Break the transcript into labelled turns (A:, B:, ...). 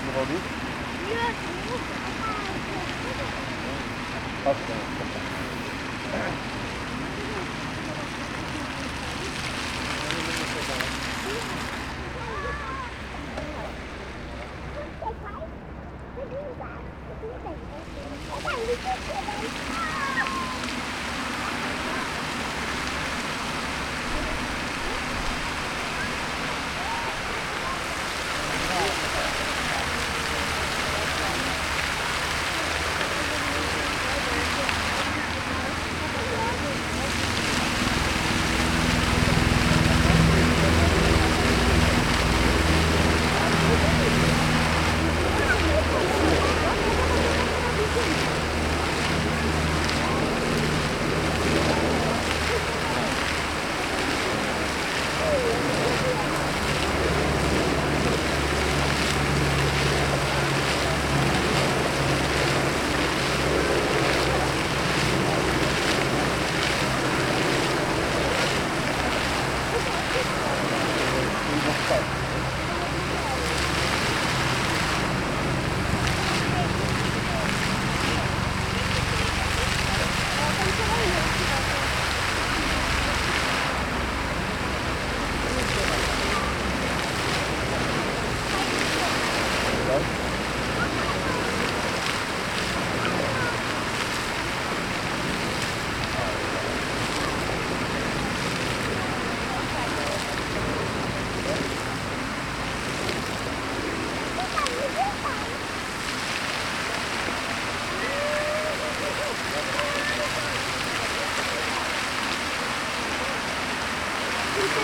A: A piszcie do wody?
B: Nie,
A: Patrzcie.